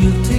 You take